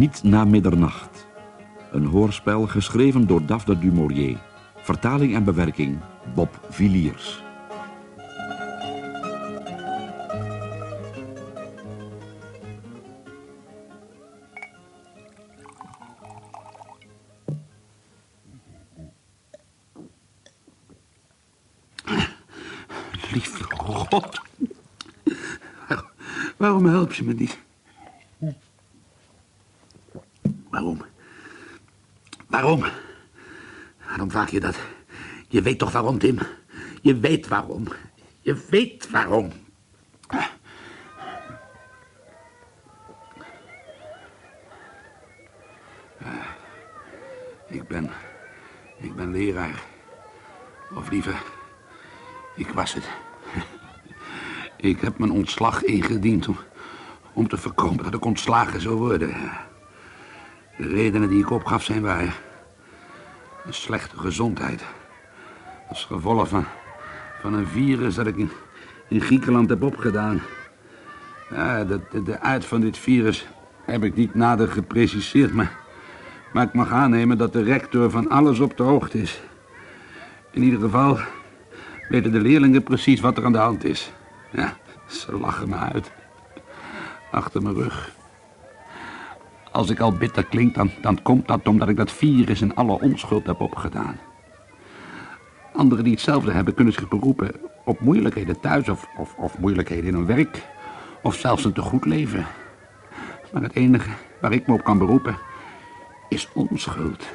Niet na middernacht. Een hoorspel geschreven door Daphne du Maurier. Vertaling en bewerking Bob Villiers. Lieve God. Waarom help je me niet? Waarom? Waarom? Je dat? Je weet toch waarom, Tim? Je weet waarom. Je weet waarom. Ik ben... Ik ben leraar. Of liever... Ik was het. Ik heb mijn ontslag ingediend om, om te voorkomen dat ik ontslagen zou worden. De redenen die ik opgaf zijn waar. Een slechte gezondheid. Als gevolg van, van een virus dat ik in, in Griekenland heb opgedaan. Ja, de, de, de aard van dit virus heb ik niet nader gepreciseerd, maar, maar ik mag aannemen dat de rector van alles op de hoogte is. In ieder geval weten de leerlingen precies wat er aan de hand is. Ja, ze lachen me uit. Achter mijn rug. Als ik al bitter klink, dan, dan komt dat omdat ik dat virus in alle onschuld heb opgedaan. Anderen die hetzelfde hebben, kunnen zich beroepen op moeilijkheden thuis of, of, of moeilijkheden in hun werk. Of zelfs een te goed leven. Maar het enige waar ik me op kan beroepen is onschuld.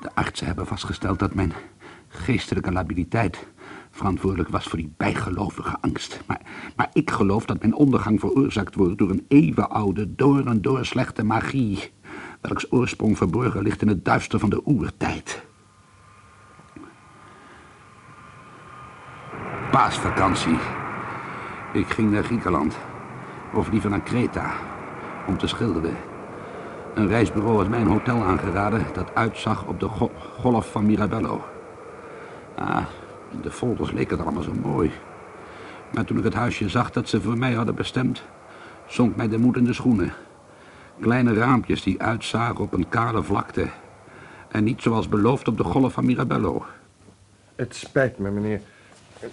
De artsen hebben vastgesteld dat mijn geestelijke labiliteit verantwoordelijk was voor die bijgelovige angst. Maar, maar ik geloof dat mijn ondergang veroorzaakt wordt door een eeuwenoude, door en door slechte magie, welks oorsprong verborgen ligt in het duister van de oertijd. Paasvakantie. Ik ging naar Griekenland, of liever naar Kreta, om te schilderen. Een reisbureau had mij een hotel aangeraden dat uitzag op de go golf van Mirabello. Ah, de folders leken er allemaal zo mooi. Maar toen ik het huisje zag dat ze voor mij hadden bestemd, zonk mij de moed in de schoenen. Kleine raampjes die uitzagen op een kale vlakte. En niet zoals beloofd op de golf van Mirabello. Het spijt me, meneer.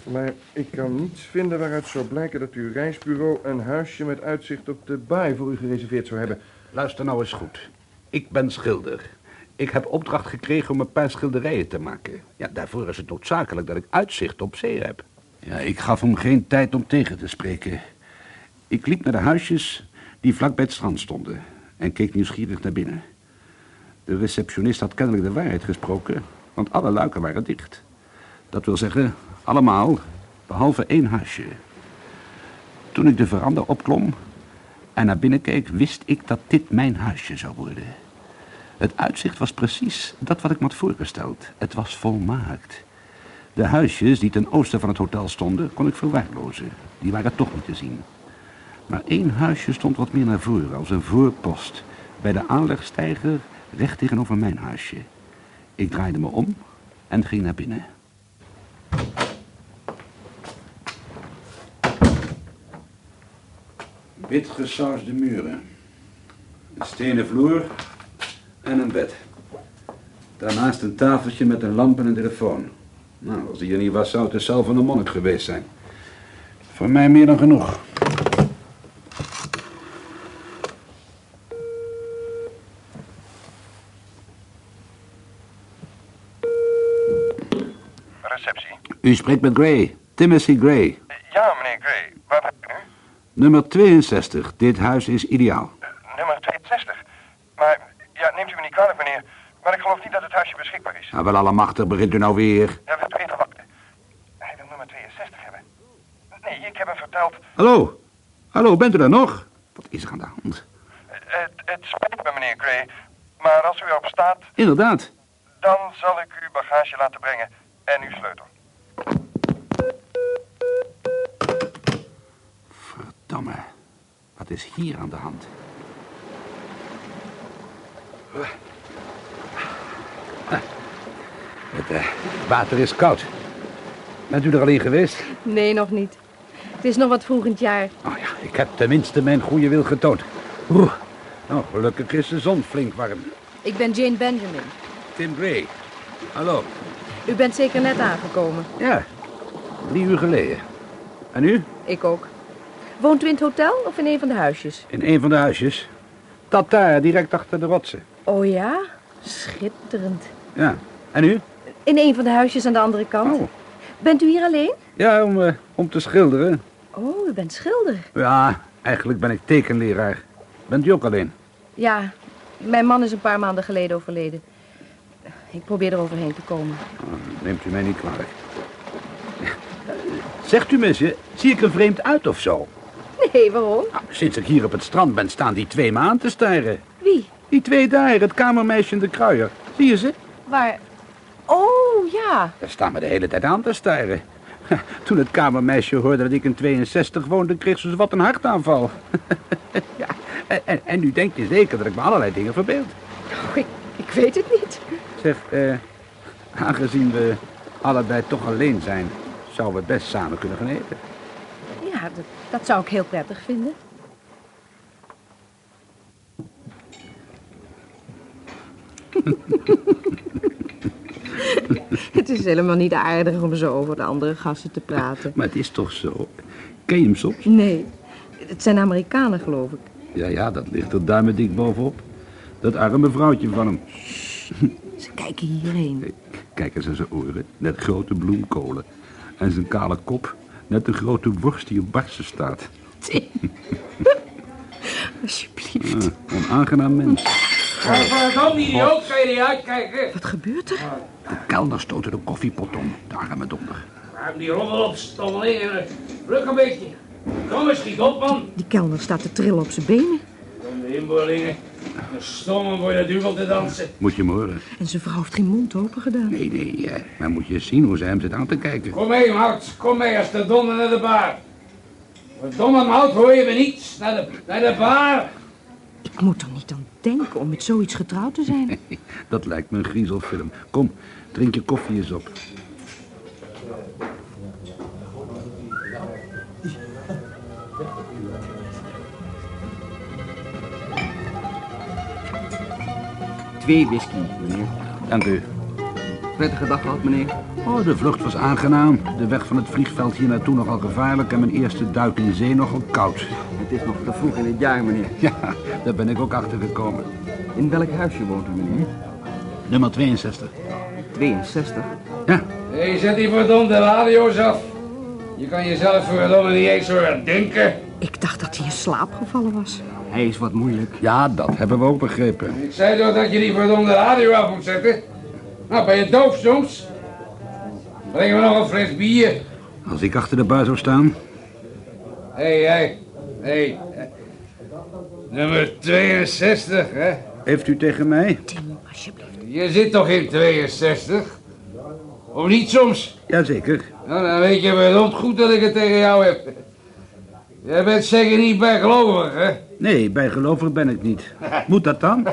Maar ik kan niets vinden waaruit zou blijken dat uw reisbureau een huisje met uitzicht op de baai voor u gereserveerd zou hebben. Luister nou eens goed. Ik ben schilder. Ik heb opdracht gekregen om een paar schilderijen te maken. Ja, daarvoor is het noodzakelijk dat ik uitzicht op zee heb. Ja, ik gaf hem geen tijd om tegen te spreken. Ik liep naar de huisjes die vlak bij het strand stonden en keek nieuwsgierig naar binnen. De receptionist had kennelijk de waarheid gesproken, want alle luiken waren dicht. Dat wil zeggen, allemaal, behalve één huisje. Toen ik de veranda opklom en naar binnen keek, wist ik dat dit mijn huisje zou worden. Het uitzicht was precies dat wat ik me had voorgesteld. Het was volmaakt. De huisjes die ten oosten van het hotel stonden, kon ik verwaarlozen. Die waren toch niet te zien. Maar één huisje stond wat meer naar voren, als een voorpost. Bij de aanlegstijger, recht tegenover mijn huisje. Ik draaide me om en ging naar binnen. Wit gesausde muren. Een stenen vloer en een bed. Daarnaast een tafeltje met een lamp en een telefoon. Nou, als die er niet was, zou het de cel van een monnik geweest zijn. Voor mij meer dan genoeg. Receptie. U spreekt met Gray. Timothy Gray. Ja, meneer Gray. Waar ben ik nu? Nummer 62. Dit huis is ideaal. Eh, nummer 62. Maar, ja, neemt u me niet kwalijk, meneer. Maar ik geloof niet dat het huisje beschikbaar is. Nou, wel allemachtig begint u nou weer. Ja, wilt u even wachten? Hij wil nummer 62 hebben. Nee, ik heb hem verteld. Hallo? Hallo, bent u daar nog? Wat is er aan de hand? Eh, Het, het spijt me, meneer Gray. Maar als u erop staat, Inderdaad. dan zal ik uw bagage laten brengen en uw sleutel. Verdomme. Wat is hier aan de hand? Het eh, water is koud. Bent u er al in geweest? Nee, nog niet. Het is nog wat vroeg in het jaar. Oh ja, ik heb tenminste mijn goede wil getoond. Oeh, nou, gelukkig is de zon flink warm. Ik ben Jane Benjamin. Tim Gray. Hallo. U bent zeker net aangekomen. Ja, drie uur geleden. En u? Ik ook. Woont u in het hotel of in een van de huisjes? In een van de huisjes. Dat daar, direct achter de rotsen. Oh ja? Schitterend. Ja. En u? In een van de huisjes aan de andere kant. Oh. Bent u hier alleen? Ja, om, eh, om te schilderen. Oh, u bent schilder. Ja, eigenlijk ben ik tekenleraar. Bent u ook alleen? Ja, mijn man is een paar maanden geleden overleden. Ik probeer er overheen te komen. Oh, neemt u mij niet kwalijk. Zegt u me eens, zie ik er vreemd uit of zo? Nee, waarom? Nou, sinds ik hier op het strand ben, staan die twee me aan te staren. Wie? Die twee daar, het kamermeisje en de kruier. Zie je ze? Waar? Oh, ja. Ze staan me de hele tijd aan te staren. Toen het kamermeisje hoorde dat ik in 62 woonde, kreeg ze wat een hartaanval. ja, en, en, nu denkt je zeker dat ik me allerlei dingen verbeeld. Oh, ik, ik weet het niet. Zeg, eh, aangezien we allebei toch alleen zijn, zouden we best samen kunnen gaan eten. Ja, dat, dat zou ik heel prettig vinden. het is helemaal niet aardig om zo over de andere gasten te praten. Maar het is toch zo. Ken je hem soms? Nee, het zijn Amerikanen, geloof ik. Ja, ja, dat ligt er duimendik bovenop. Dat arme vrouwtje van hem. Ze kijken hierheen. Kijk eens aan zijn oren, net grote bloemkolen. En zijn kale kop, net een grote worst die op barsten staat. Tim. Alsjeblieft. Ah, onaangenaam mens. Pardon, idioot, zou je niet uitkijken? Wat gebeurt er? De kelner stootte de koffiepot om, de arme donder. Ruim die rommel op, stommeling. Ruk een beetje. Kom eens, schiet op, man. Die kelner staat te trillen op zijn benen. Kom de inboorlingen. Een stomme voor de duivel te dansen. Moet je hem horen? En zijn vrouw heeft geen mond open gedaan. Nee, nee, eh, maar moet je eens zien hoe ze hem zit aan te kijken. Kom mee, Mout. Kom mee als de donder naar de baar. Verdomme, Mout, hoor je me niet? Naar de, naar de baar. Ik moet er niet aan denken om met zoiets getrouwd te zijn. Dat lijkt me een griezelfilm. Kom, drink je koffie eens op. Twee whisky, meneer. Dank u. Prettige dag gehad, meneer. Oh, de vlucht was aangenaam. De weg van het vliegveld hier naartoe nogal gevaarlijk en mijn eerste duik in zee nogal koud. Het is nog te vroeg in het jaar, meneer. Ja, daar ben ik ook achter gekomen. In welk huisje woont u, meneer? Nummer 62. 62. Ja, Hé, hey, zet die verdomde radio's af. Je kan jezelf verdomme niet eens horen denken. Ik dacht dat hij in slaap gevallen was. Hij is wat moeilijk. ja, dat hebben we ook begrepen. Ik zei toch dat je die verdomde radio af moet zetten? Nou, ben je doof soms? Breng me nog een fles bier. Als ik achter de bar zou staan, Hé, hé, hé. Nummer 62, hè? heeft u tegen mij? Tim, alsjeblieft. Je zit toch in 62? Of niet soms? Jazeker. Nou, dan weet je verdomd goed dat ik het tegen jou heb. Jij bent zeker niet bijgelovig, hè? Nee, bijgelovig ben ik niet. Moet dat dan?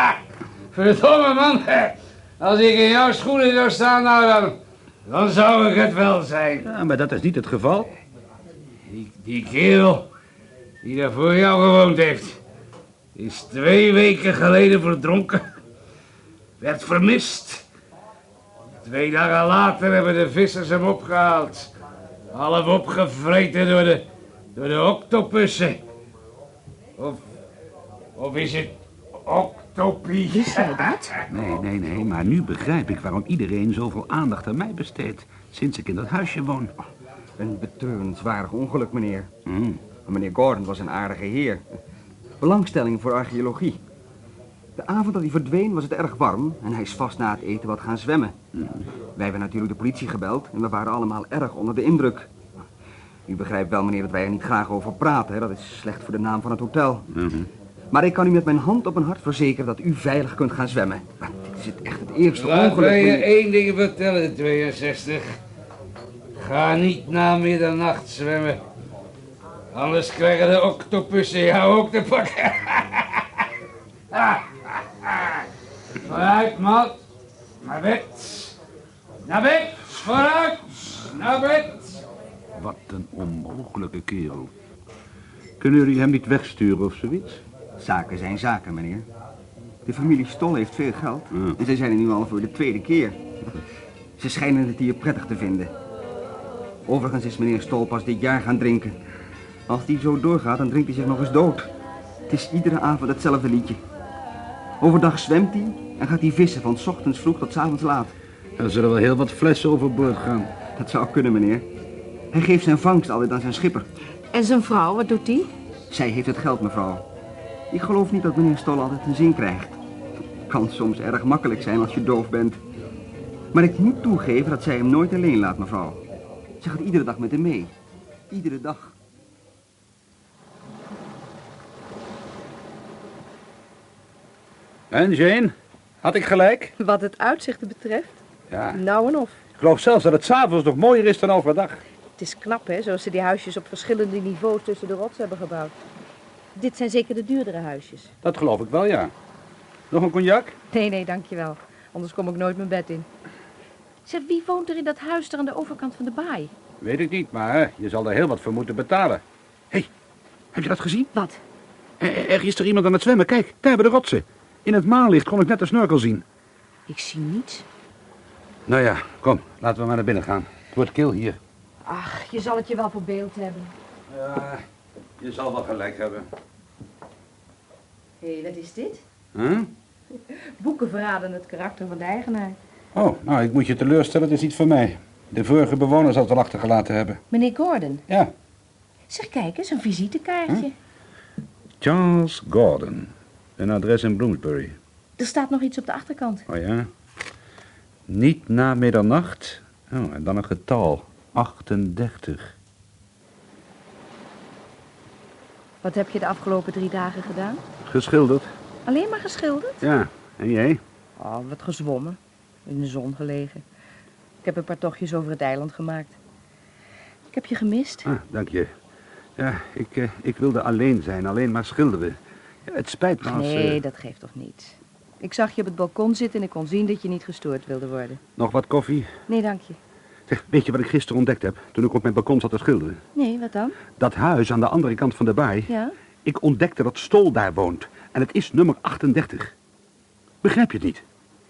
Verdomme, man. Als ik in jouw schoenen zou staan, nou dan... Dan zou ik het wel zijn. Ja, maar dat is niet het geval. Die, die kerel die daar voor jou gewoond heeft... is twee weken geleden verdronken. Werd vermist. Twee dagen later hebben de vissers hem opgehaald. Half opgevreten door de, door de octopussen. Of, of is het Wist jij dat? Nee, nee, nee, maar nu begrijp ik waarom iedereen zoveel aandacht aan mij besteedt. Sinds ik in dat huisje woon. Een betreurenswaardig ongeluk, meneer. Mm. Maar meneer Gordon was een aardige heer. Belangstelling voor archeologie. De avond dat hij verdween was het erg warm en hij is vast na het eten wat gaan zwemmen. Wij hebben natuurlijk de politie gebeld en we waren allemaal erg onder de indruk. U begrijpt wel, meneer, dat wij er niet graag over praten. Hè? Dat is slecht voor de naam van het hotel. Maar ik kan u met mijn hand op mijn hart verzekeren dat u veilig kunt gaan zwemmen. Maar dit is het echt het eerste Laat ongeluk. mij je één ding vertellen, 62. Ga niet na middernacht zwemmen. Anders krijgen de octopussen jou ook te pakken. Vooruit, maat. Naar bed. Naar bed. Vooruit. Naar bed. Wat een onmogelijke kerel. Kunnen jullie hem niet wegsturen of zoiets? Zaken zijn zaken, meneer. De familie Stol heeft veel geld. Ja. En ze zijn er nu al voor de tweede keer. Ze schijnen het hier prettig te vinden. Overigens is meneer Stol pas dit jaar gaan drinken. Als die zo doorgaat, dan drinkt hij zich nog eens dood. Het is iedere avond hetzelfde liedje. Overdag zwemt hij en gaat hij vissen van 's ochtends vroeg tot 's avonds laat. Er zullen wel heel wat flessen overboord gaan. Dat zou kunnen, meneer. Hij geeft zijn vangst altijd aan zijn schipper. En zijn vrouw, wat doet die? Zij heeft het geld, mevrouw. Ik geloof niet dat meneer Stol altijd een zin krijgt. Kan soms erg makkelijk zijn als je doof bent. Maar ik moet toegeven dat zij hem nooit alleen laat, mevrouw. Ze gaat iedere dag met hem mee. Iedere dag. En Jane? Had ik gelijk? Wat het uitzicht betreft, Ja. nou en of. Ik geloof zelfs dat het s'avonds nog mooier is dan overdag. Het is knap, hè, zoals ze die huisjes op verschillende niveaus tussen de rots hebben gebouwd. Dit zijn zeker de duurdere huisjes. Dat geloof ik wel, ja. Nog een cognac? Nee, nee, dankjewel. Anders kom ik nooit mijn bed in. Zeg, wie woont er in dat huis daar aan de overkant van de baai? Weet ik niet, maar je zal er heel wat voor moeten betalen. Hé, hey, heb je dat gezien? Wat? Er, er is er iemand aan het zwemmen. Kijk, daar hebben de rotsen. In het maanlicht kon ik net de snorkel zien. Ik zie niets. Nou ja, kom, laten we maar naar binnen gaan. Het wordt kil hier. Ach, je zal het je wel voor beeld hebben. Ja, je zal wel gelijk hebben. Hé, wat is dit? Huh? Boeken verraden het karakter van de eigenaar. Oh, nou, ik moet je teleurstellen, het is niet voor mij. De vorige bewoner zal het al achtergelaten hebben. Meneer Gordon. Ja, Zeg, kijk eens, een visitekaartje. Charles Gordon. Een adres in Bloomsbury. Er staat nog iets op de achterkant. Oh ja? Niet na middernacht. Oh, en dan een getal. 38. Wat heb je de afgelopen drie dagen gedaan? Geschilderd? Alleen maar geschilderd? Ja. En jij? Oh, wat gezwommen. In de zon gelegen. Ik heb een paar tochtjes over het eiland gemaakt. Ik heb je gemist. Ah, dank je. Ja, ik, eh, ik wilde alleen zijn, alleen maar schilderen. Ja, het spijt me als... eh, Nee, dat geeft toch niet. Ik zag je op het balkon zitten en ik kon zien dat je niet gestoord wilde worden. Nog wat koffie? Nee, dank je. Zeg, weet je wat ik gisteren ontdekt heb, toen ik op mijn balkon zat te schilderen? Nee, wat dan? Dat huis aan de andere kant van de baai. Ja? Ik ontdekte dat Stol daar woont. En het is nummer 38. Begrijp je het niet?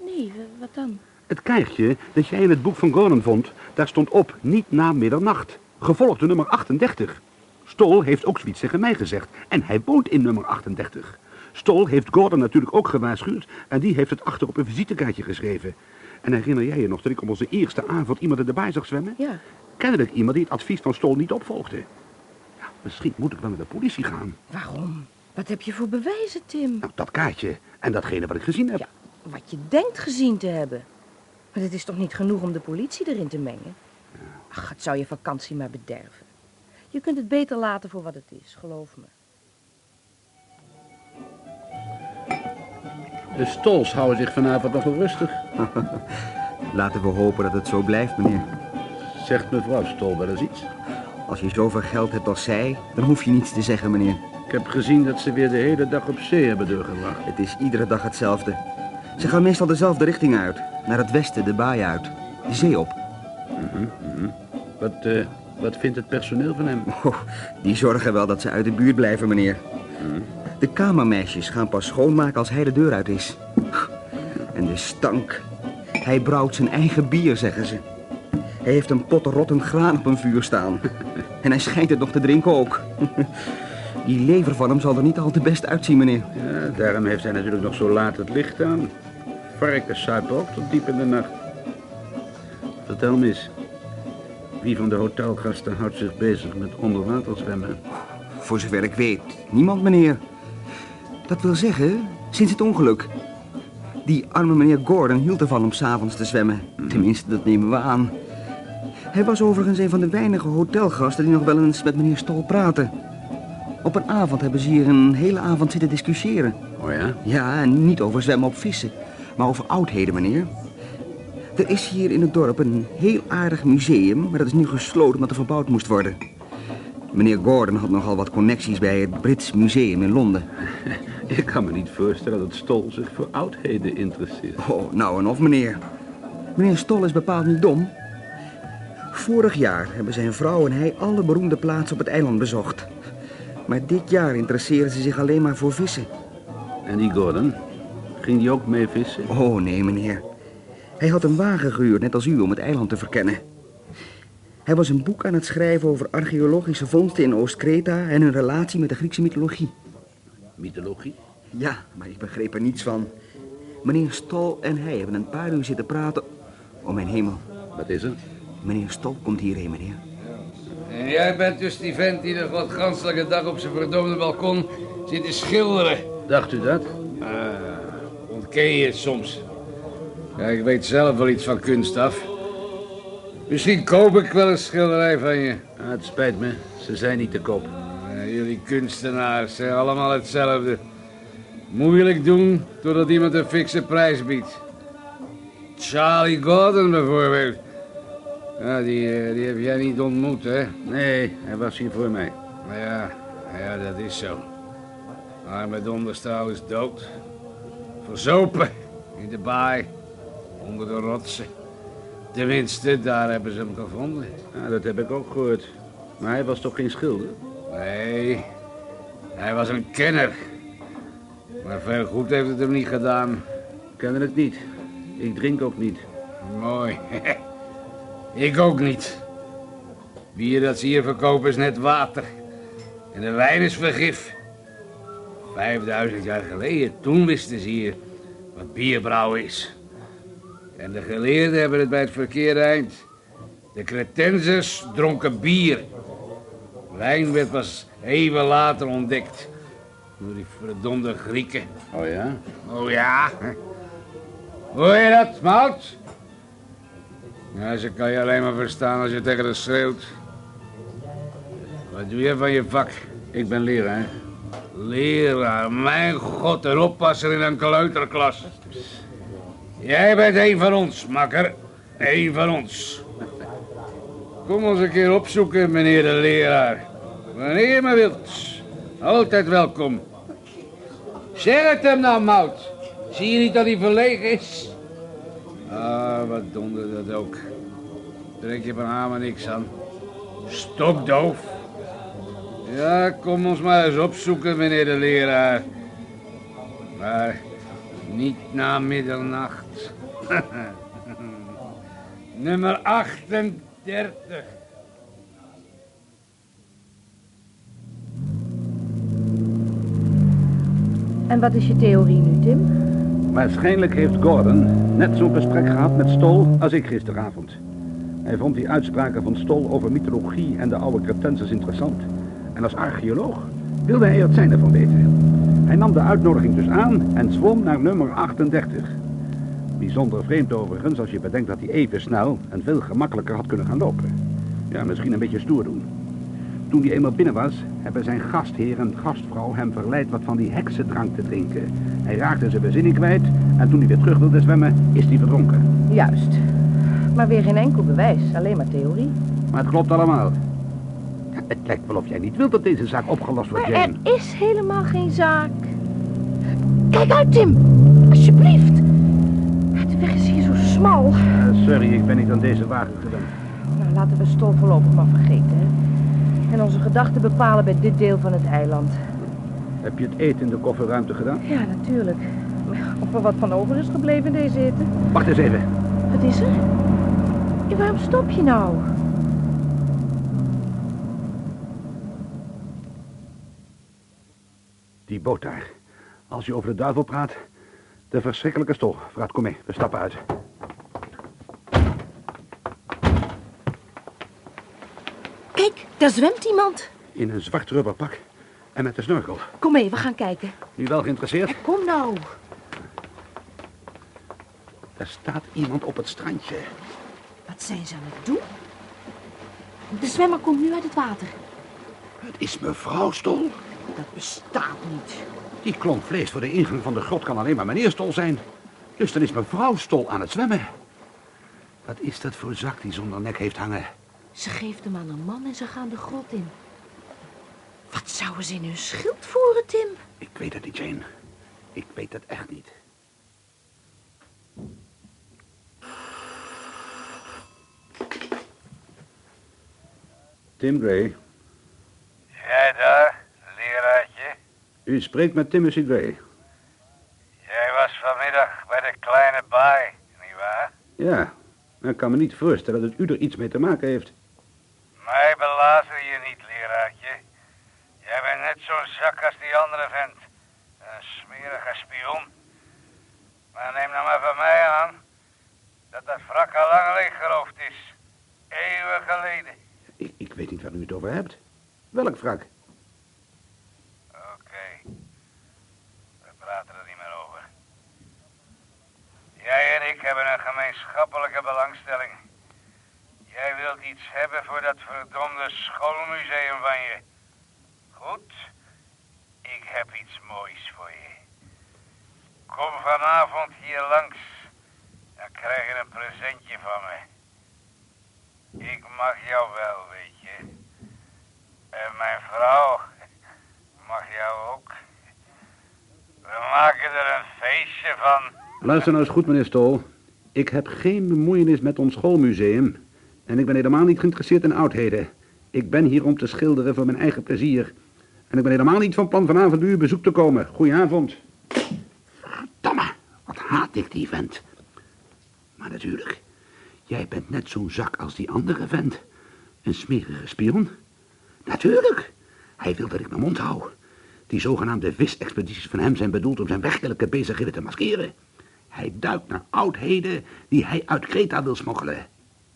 Nee, wat dan? Het kaartje dat jij in het boek van Gordon vond, daar stond op niet na middernacht. Gevolgd door nummer 38. Stol heeft ook zoiets tegen mij gezegd. En hij woont in nummer 38. Stol heeft Gordon natuurlijk ook gewaarschuwd. En die heeft het achter op een visitekaartje geschreven. En herinner jij je nog dat ik op onze eerste avond iemand in de baai zag zwemmen? Ja. Kennelijk iemand die het advies van Stol niet opvolgde. Ja, misschien moet ik wel naar de politie gaan. Waarom? Wat heb je voor bewijzen, Tim? Nou, dat kaartje en datgene wat ik gezien heb. Ja, wat je denkt gezien te hebben. Maar het is toch niet genoeg om de politie erin te mengen? Ach, het zou je vakantie maar bederven. Je kunt het beter laten voor wat het is, geloof me. De Stols houden zich vanavond nog wel rustig. Laten we hopen dat het zo blijft, meneer. Zegt mevrouw Stol wel eens iets? Als je zoveel geld hebt als zij, dan hoef je niets te zeggen, meneer. Ik heb gezien dat ze weer de hele dag op zee hebben doorgebracht. Het is iedere dag hetzelfde. Ze gaan meestal dezelfde richting uit. Naar het westen, de baai uit. De zee op. Wat, eh, wat vindt het personeel van hem? Oh, die zorgen wel dat ze uit de buurt blijven, meneer. De kamermeisjes gaan pas schoonmaken als hij de deur uit is. En de stank. Hij brouwt zijn eigen bier, zeggen ze. Hij heeft een pot rotten graan op een vuur staan. En hij schijnt het nog te drinken ook. Die lever van hem zal er niet al te best uitzien, meneer. Ja, daarom heeft hij natuurlijk nog zo laat het licht aan. Varkens suipen ook tot diep in de nacht. Vertel me eens. Wie van de hotelgasten houdt zich bezig met onderwaterzwemmen? Voor zover ik weet, niemand, meneer. Dat wil zeggen, sinds het ongeluk. Die arme meneer Gordon hield ervan om s'avonds te zwemmen. Tenminste, dat nemen we aan. Hij was overigens een van de weinige hotelgasten die nog wel eens met meneer Stol praten. Op een avond hebben ze hier een hele avond zitten discussiëren. Oh ja? Ja, en niet over zwemmen op vissen, maar over oudheden, meneer. Er is hier in het dorp een heel aardig museum, maar dat is nu gesloten omdat er verbouwd moest worden. Meneer Gordon had nogal wat connecties bij het Brits Museum in Londen. Ik kan me niet voorstellen dat Stol zich voor oudheden interesseert. Oh, nou en of, meneer. Meneer Stoll is bepaald niet dom. Vorig jaar hebben zijn vrouw en hij alle beroemde plaatsen op het eiland bezocht. Maar dit jaar interesseren ze zich alleen maar voor vissen. En die Gordon? Ging die ook mee vissen? Oh, nee, meneer. Hij had een wagen gehuurd, net als u, om het eiland te verkennen. Hij was een boek aan het schrijven over archeologische vondsten in Oost-Kreta en hun relatie met de Griekse mythologie. Mythologie? Ja, maar ik begreep er niets van. Meneer Stol en hij hebben een paar uur zitten praten. Oh, mijn hemel. Wat is er? Meneer Stol komt hierheen, meneer. En jij bent dus die vent die de godganselijke dag op zijn verdomde balkon zit te schilderen. Dacht u dat? Ah, ontken je het soms? Ja, ik weet zelf wel iets van kunst af. Misschien koop ik wel een schilderij van je. Ah, het spijt me. Ze zijn niet te koop. Ja, jullie kunstenaars zijn allemaal hetzelfde. Moeilijk doen totdat iemand een fikse prijs biedt. Charlie Gordon bijvoorbeeld. Ja, die, eh, die heb jij niet ontmoet, hè? Nee, hij was hier voor mij. Ja, ja, dat is zo. Arme Donderstaal is dood. Verzopen in de baai, onder de rotsen. Tenminste, daar hebben ze hem gevonden. Ja, dat heb ik ook gehoord. Maar hij was toch geen schilder? Nee, hij was een kenner. Maar veel goed heeft het hem niet gedaan. Kennen het niet. Ik drink ook niet. Mooi. Ik ook niet. Bier dat ze hier verkopen is net water. En de wijn is vergif. Vijfduizend jaar geleden, toen wisten ze hier wat bierbrouwen is. En de geleerden hebben het bij het verkeerde eind. De Cretensers dronken bier. Wijn werd pas even later ontdekt. Door die verdomde Grieken. Oh ja? Oh ja? Hoor je dat, Mout? Ja, ze kan je alleen maar verstaan als je tegen haar schreeuwt. Wat doe je van je vak? Ik ben leraar. Leraar, mijn god, een oppasser in een kleuterklas. Jij bent een van ons, makker. Een van ons. Kom ons een keer opzoeken, meneer de leraar. Wanneer je maar wilt. Altijd welkom. Zeg het hem nou, Mout. Zie je niet dat hij verlegen is? Ah, wat donder dat ook. Trek je van hamer niks aan. Stokdoof. Ja, kom ons maar eens opzoeken, meneer de leraar. Maar niet na middernacht. Nummer 38. En wat is je theorie nu, Tim? Waarschijnlijk heeft Gordon net zo'n gesprek gehad met Stol als ik gisteravond. Hij vond die uitspraken van Stol over mythologie en de oude Cretensers interessant. En als archeoloog wilde hij het zijn ervan weten. Hij nam de uitnodiging dus aan en zwom naar nummer 38. Bijzonder vreemd overigens als je bedenkt dat hij even snel en veel gemakkelijker had kunnen gaan lopen. Ja, misschien een beetje stoer doen. Toen hij eenmaal binnen was, hebben zijn gastheer en gastvrouw hem verleid wat van die heksendrank te drinken. Hij raakte zijn bezinning kwijt en toen hij weer terug wilde zwemmen, is hij verdronken. Juist. Maar weer geen enkel bewijs, alleen maar theorie. Maar het klopt allemaal. Het lijkt wel of jij niet wilt dat deze zaak opgelost wordt, Jane. er is helemaal geen zaak. Kijk uit, Tim. Alsjeblieft. De weg is hier zo smal. Eh, sorry, ik ben niet aan deze wagen gewend. Nou, laten we Stol voorlopig maar vergeten, hè. En onze gedachten bepalen bij dit deel van het eiland. Heb je het eten in de kofferruimte gedaan? Ja, natuurlijk. Of er wat van over is gebleven in deze eten. Wacht eens even. Wat is er? Ja, waarom stop je nou? Die boot daar. Als je over de duivel praat, de verschrikkelijke stol. Vooruit, kom mee. We stappen uit. Kijk, daar zwemt iemand. In een zwart rubberpak en met een snorkel. Kom mee, we gaan kijken. Nu wel geïnteresseerd? Kom nou. Er staat iemand op het strandje. Wat zijn ze aan het doen? De zwemmer komt nu uit het water. Het is mevrouw Stol. Dat bestaat niet. Die klomp vlees voor de ingang van de grot kan alleen maar meneer Stol zijn. Dus dan is mevrouw Stol aan het zwemmen. Wat is dat voor zak die zonder nek heeft hangen? Ze geeft hem aan een man en ze gaan de grot in. Wat zouden ze in hun schild voeren, Tim? Ik weet het niet, Jane. Ik weet het echt niet. Tim Gray. U spreekt met Timus Sidway. Jij was vanmiddag bij de kleine baai, nietwaar? Ja, maar ik kan me niet voorstellen dat u er iets mee te maken heeft. Mij belazen je niet, leraartje. Jij bent net zo'n zak als die andere vent. Een smerige spion. Maar neem nou maar van mij aan dat dat wrak al lang geroofd is. Eeuwen geleden. Ik, ik weet niet waar u het over hebt. Welk wrak? Iets hebben voor dat verdomde schoolmuseum van je. Goed. Ik heb iets moois voor je. Kom vanavond hier langs. Dan krijg je een presentje van me. Ik mag jou wel, weet je. En mijn vrouw mag jou ook. We maken er een feestje van. Luister nou eens goed, meneer Stol. Ik heb geen bemoeienis met ons schoolmuseum. En ik ben helemaal niet geïnteresseerd in oudheden. Ik ben hier om te schilderen voor mijn eigen plezier. En ik ben helemaal niet van plan vanavond bij u bezoek te komen. Goedenavond. Verdamme, wat haat ik die vent. Maar natuurlijk, jij bent net zo'n zak als die andere vent. Een smerige spion. Natuurlijk. Hij wil dat ik mijn mond hou. Die zogenaamde visexpedities van hem zijn bedoeld om zijn werkelijke bezigheden te maskeren. Hij duikt naar oudheden die hij uit Kreta wil smokkelen.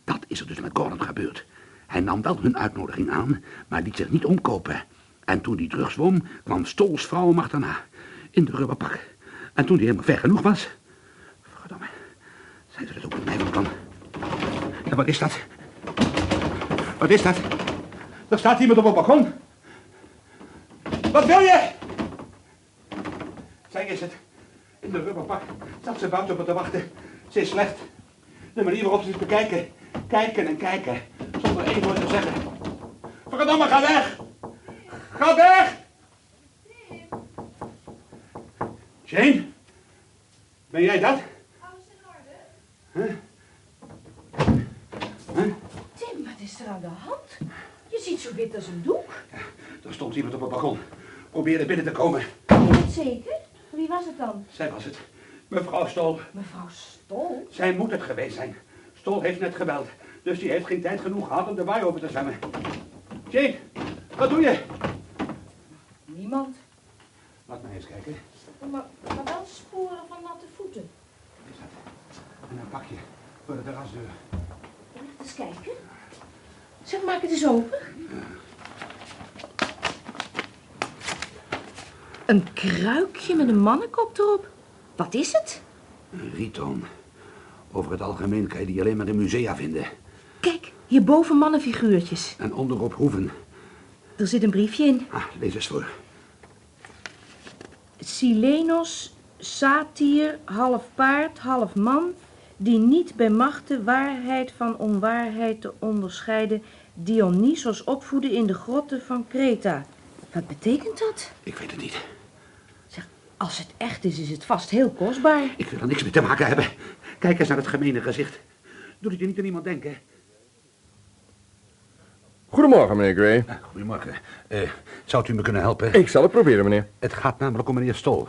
Dat is er dus met Gordon gebeurd. Hij nam wel hun uitnodiging aan, maar liet zich niet omkopen. En toen hij terugzwom, kwam Stols vrouw hem achterna. In de rubberpak. En toen hij helemaal ver genoeg was... Verdomme. Zijn ze dat ook met mij van plan? Ja, wat is dat? Wat is dat? Er staat iemand op het balkon. Wat wil je? Zij is het. In de rubberpak zat ze buiten op te wachten. Ze is slecht. De manier waarop ze het bekijken. Kijken en kijken. Zonder één woord te zeggen. Verdomme, ga weg! Ga weg! Jane? Ben jij dat? Tim, wat is er aan de hand? Je ziet zo wit als een doek. Er stond iemand op het balkon. Probeerde binnen te komen. Zeker? Wie was het dan? Zij was het. Mevrouw Stol. Mevrouw Stol? Zij moet het geweest zijn. Stol heeft net gebeld. Dus die heeft geen tijd genoeg gehad om de waai over te zwemmen. Jane, wat doe je? Niemand. Laat mij eens kijken. Maar, maar wel sporen van natte voeten. Wat is dat? En een pakje voor de terrasdeur. Laat eens kijken. Zeg, maak het eens open. Een kruikje met een mannenkop erop. Wat is het? Een rietoon. Over het algemeen kan je die alleen maar in musea vinden. Kijk, hierboven mannenfiguurtjes. En onderop hoeven. Er zit een briefje in. Ah, lees eens voor. Silenos, satyr, half paard, half man, die niet bij machte waarheid van onwaarheid te onderscheiden, Dionysos opvoeden in de grotten van Kreta. Wat betekent dat? Ik weet het niet. Zeg, als het echt is, is het vast heel kostbaar. Ik wil er niks mee te maken hebben. Kijk eens naar het gemene gezicht. Doe het je niet aan iemand denken. Goedemorgen, meneer Gray. Ah, Goedemorgen. Eh, zou u me kunnen helpen? Ik zal het proberen, meneer. Het gaat namelijk om meneer Stol.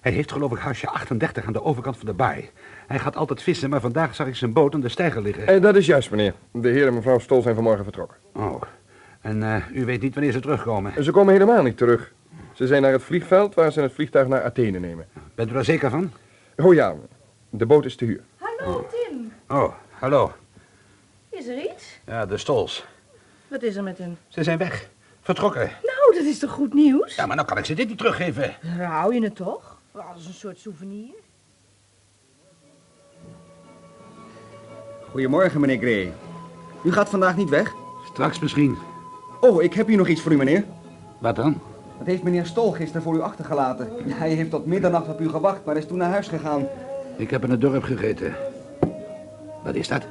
Hij heeft geloof ik huisje 38 aan de overkant van de baai. Hij gaat altijd vissen, maar vandaag zag ik zijn boot aan de steiger liggen. En dat is juist, meneer. De heer en mevrouw Stol zijn vanmorgen vertrokken. Oh, en eh, u weet niet wanneer ze terugkomen. Ze komen helemaal niet terug. Ze zijn naar het vliegveld waar ze het vliegtuig naar Athene nemen. Bent u daar zeker van? Oh ja, de boot is te huur. Hallo, Tim. Oh, hallo. Is er iets? Ja, de Stols. Wat is er met hem? Ze zijn weg. Vertrokken. Nou, dat is toch goed nieuws? Ja, maar nou kan ik ze dit niet teruggeven. Dan hou je het toch? Als een soort souvenir. Goedemorgen, meneer Gray. U gaat vandaag niet weg? Straks misschien. Oh, ik heb hier nog iets voor u, meneer. Wat dan? Dat heeft meneer Stol gisteren voor u achtergelaten. Hij heeft tot middernacht op u gewacht, maar is toen naar huis gegaan. Ik heb in het dorp gegeten. Wat is dat?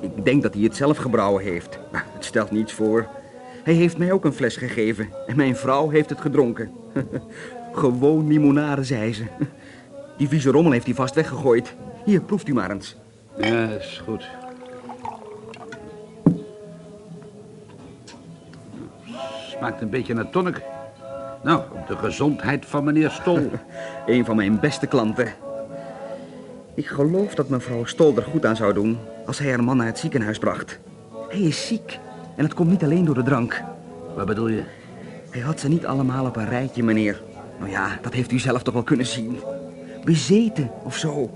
Ik denk dat hij het zelf gebrouwen heeft. Maar het stelt niets voor. Hij heeft mij ook een fles gegeven en mijn vrouw heeft het gedronken. Gewoon limonade, zei ze. Die vieze rommel heeft hij vast weggegooid. Hier, proeft u maar eens. Ja, is goed. Smaakt een beetje naar tonic. Nou, op de gezondheid van meneer Stol. Een van mijn beste klanten. Ik geloof dat mevrouw Stol er goed aan zou doen als hij haar man naar het ziekenhuis bracht. Hij is ziek en het komt niet alleen door de drank. Wat bedoel je? Hij had ze niet allemaal op een rijtje, meneer. Nou ja, dat heeft u zelf toch wel kunnen zien. Bezeten of zo.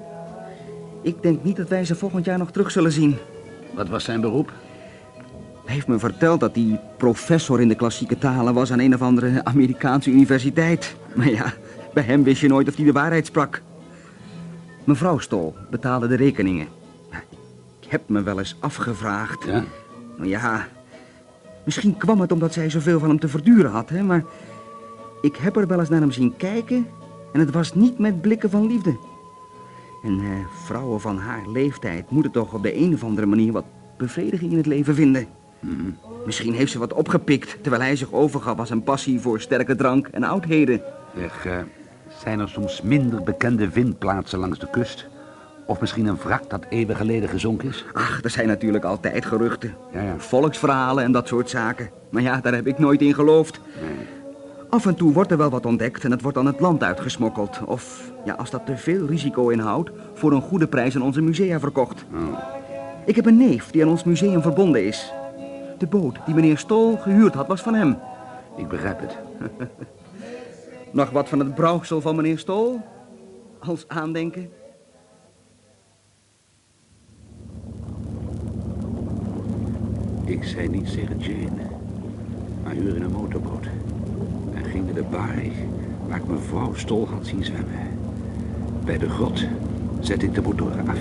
Ik denk niet dat wij ze volgend jaar nog terug zullen zien. Wat was zijn beroep? Hij heeft me verteld dat hij professor in de klassieke talen was aan een of andere Amerikaanse universiteit. Maar ja, bij hem wist je nooit of hij de waarheid sprak. Mevrouw Stol betaalde de rekeningen. Ik heb me wel eens afgevraagd. Ja? Nou ja, misschien kwam het omdat zij zoveel van hem te verduren had, hè, maar ik heb er wel eens naar hem zien kijken en het was niet met blikken van liefde. En eh, vrouwen van haar leeftijd moeten toch op de een of andere manier wat bevrediging in het leven vinden. Misschien heeft ze wat opgepikt terwijl hij zich overgaf als een passie voor sterke drank en oudheden. Zeg, eh, zijn er soms minder bekende vindplaatsen langs de kust? Of misschien een wrak dat eeuwen geleden gezonken is? Ach, er zijn natuurlijk altijd geruchten. Ja, ja. Volksverhalen en dat soort zaken. Maar ja, daar heb ik nooit in geloofd. Af en toe wordt er wel wat ontdekt en het wordt dan het land uitgesmokkeld. Of, ja, als dat te veel risico inhoudt, voor een goede prijs aan onze musea verkocht. Ik heb een neef die aan ons museum verbonden is. De boot die meneer Stol gehuurd had, was van hem. Ik begrijp het. Nog wat van het brouwsel van meneer Stol? Als aandenken? Ik zei niets tegen Jane. Maar huurde een motorboot. En ging naar de baai waar ik mevrouw Stol had zien zwemmen. Bij de grot zette ik de motoren af.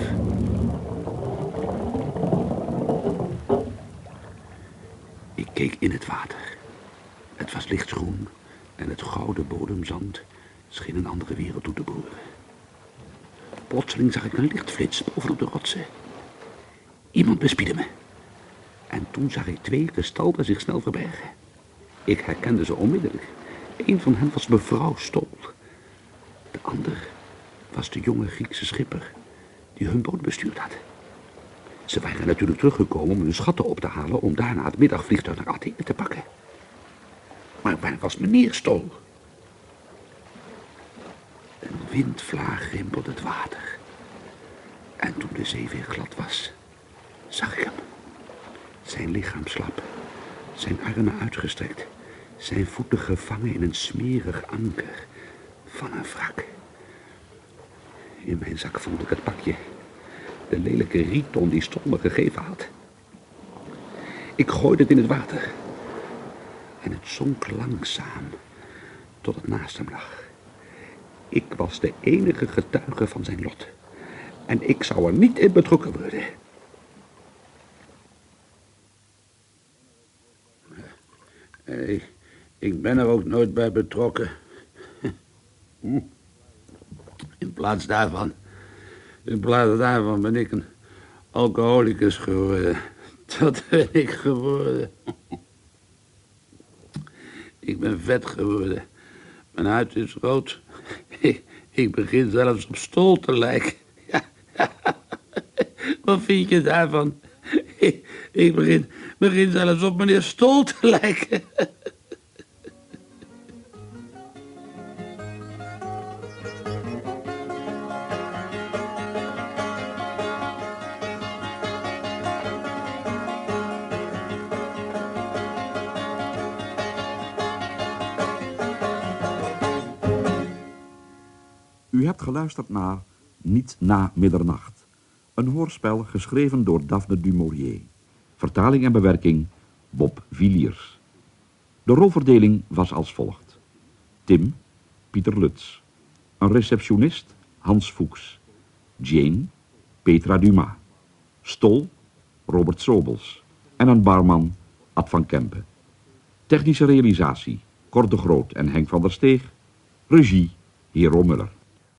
Ik keek in het water. Het was lichtgroen en het gouden bodemzand scheen een andere wereld toe te boren. Plotseling zag ik een lichtflits bovenop de rotsen. Iemand bespiedde me. En toen zag ik twee gestalten zich snel verbergen. Ik herkende ze onmiddellijk. Een van hen was mevrouw Stol. De ander was de jonge Griekse schipper die hun boot bestuurd had. Ze waren natuurlijk teruggekomen om hun schatten op te halen... om daarna het middagvliegtuig naar Athene te pakken. Maar waar was meneer Stol? Een windvlaag rimpelde het water. En toen de zee weer glad was, zag ik hem. Zijn lichaam slap, zijn armen uitgestrekt, zijn voeten gevangen in een smerig anker van een wrak. In mijn zak vond ik het pakje, de lelijke rieton die Stol me gegeven had. Ik gooide het in het water en het zonk langzaam tot het naast hem lag. Ik was de enige getuige van zijn lot en ik zou er niet in betrokken worden. Ik ben er ook nooit bij betrokken. In plaats daarvan, in plaats daarvan ben ik een alcoholicus geworden. Dat ben ik geworden. Ik ben vet geworden. Mijn huid is rood. Ik, begin zelfs op stol te lijken. Wat vind je daarvan? Ik begin, begin zelfs op meneer Stol te lijken. Hebt geluisterd naar Niet na middernacht. Een hoorspel geschreven door Daphne du Maurier. Vertaling en bewerking Bob Villiers. De rolverdeling was als volgt. Tim, Pieter Lutz. Een receptionist, Hans Fuchs. Jane, Petra Dumas. Stol, Robert Sobels. En een barman, Ad van Kempen. Technische realisatie, Cor de Groot en Henk van der Steeg. Regie, Hero Muller.